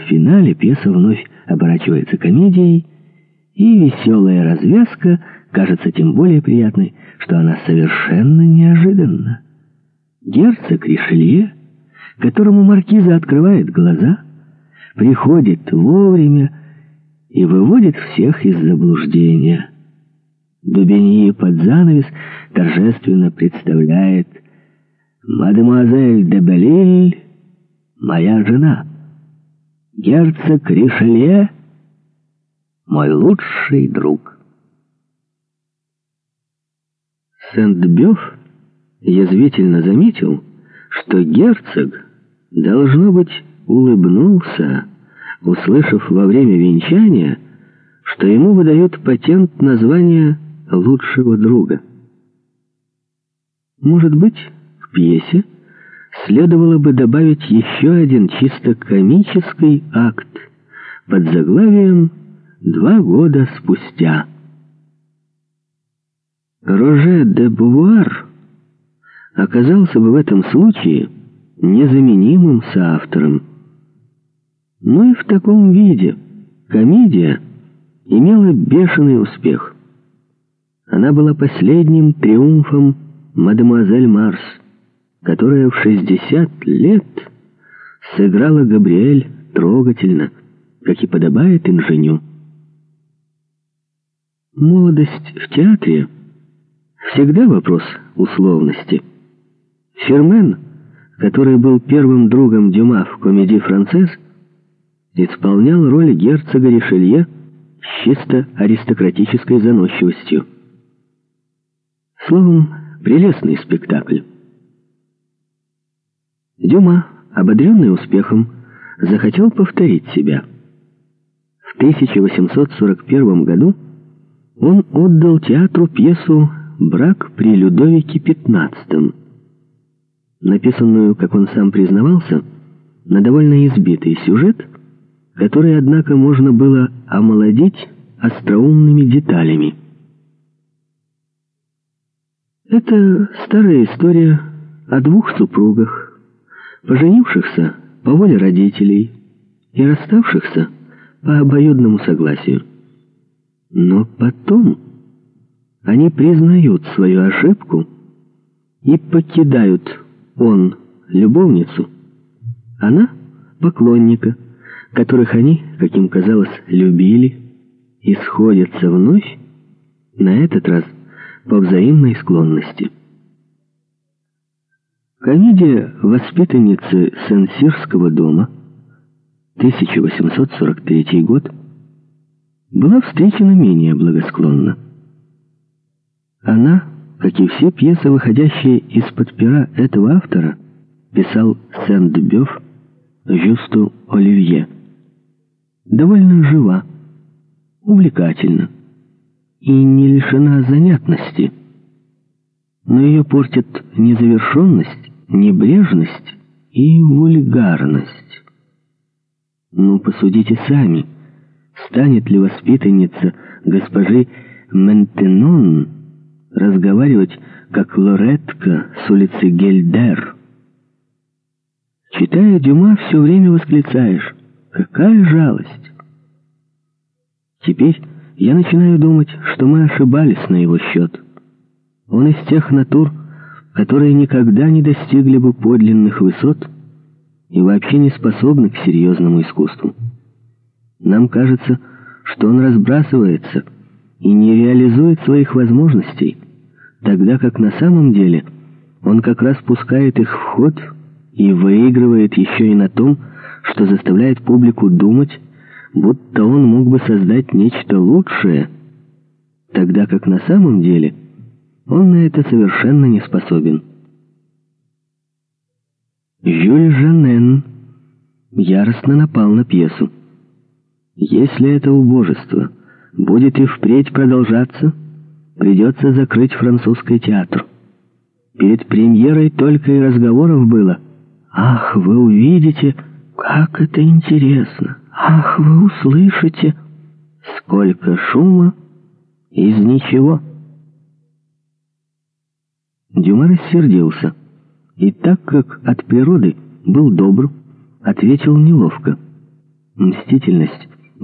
в финале пьеса вновь оборачивается комедией, и веселая развязка кажется тем более приятной, что она совершенно неожиданна. Герцог Ришелье, которому маркиза открывает глаза, приходит вовремя и выводит всех из заблуждения. Дубеньи под занавес торжественно представляет «Мадемуазель де Белиль, моя жена, герцог Ришелье, мой лучший друг». Сент-Бёв язвительно заметил, что герцог, должно быть, улыбнулся, услышав во время венчания, что ему выдают патент названия лучшего друга. Может быть, к пьесе следовало бы добавить еще один чисто комический акт под заглавием «Два года спустя». Роже де Бувар оказался бы в этом случае незаменимым соавтором. Но и в таком виде комедия имела бешеный успех. Она была последним триумфом мадемуазель Марс, которая в 60 лет сыграла Габриэль трогательно, как и подобает инженю. Молодость в театре всегда вопрос условности. Фермен, который был первым другом Дюма в комедии «Францесс», исполнял роль герцога Ришелье с чисто аристократической заносчивостью. Словом, прелестный спектакль. Дюма, ободренный успехом, захотел повторить себя. В 1841 году он отдал театру пьесу «Брак при Людовике XV», написанную, как он сам признавался, на довольно избитый сюжет, который, однако, можно было омолодить остроумными деталями. Это старая история о двух супругах, поженившихся по воле родителей и расставшихся по обоюдному согласию. Но потом они признают свою ошибку и покидают он любовницу, она поклонника, которых они, как им казалось, любили, и сходятся вновь, на этот раз по взаимной склонности. Комедия воспитанницы Сен-Сирского дома, 1843 год, была встречена менее благосклонно. Она, как и все пьесы, выходящие из-под пера этого автора, писал Сент-Бёв Жюсту Оливье, довольно жива, увлекательна и не лишена занятности. Но ее портят незавершенность, небрежность и вульгарность. Ну, посудите сами, станет ли воспитанница госпожи Ментенон разговаривать, как Лоретка с улицы Гельдер? Читая Дюма, все время восклицаешь «Какая жалость!» Теперь я начинаю думать, что мы ошибались на его счет. Он из тех натур, которые никогда не достигли бы подлинных высот и вообще не способны к серьезному искусству. Нам кажется, что он разбрасывается и не реализует своих возможностей, тогда как на самом деле он как раз пускает их в ход и выигрывает еще и на том, что заставляет публику думать, будто он мог бы создать нечто лучшее, тогда как на самом деле он на это совершенно не способен. Жюль Жанен яростно напал на пьесу. Если это убожество будет и впредь продолжаться, придется закрыть французский театр. Перед премьерой только и разговоров было. «Ах, вы увидите, как это интересно! Ах, вы услышите, сколько шума из ничего!» Дюма рассердился, и так как от природы был добр, ответил неловко. Мстительность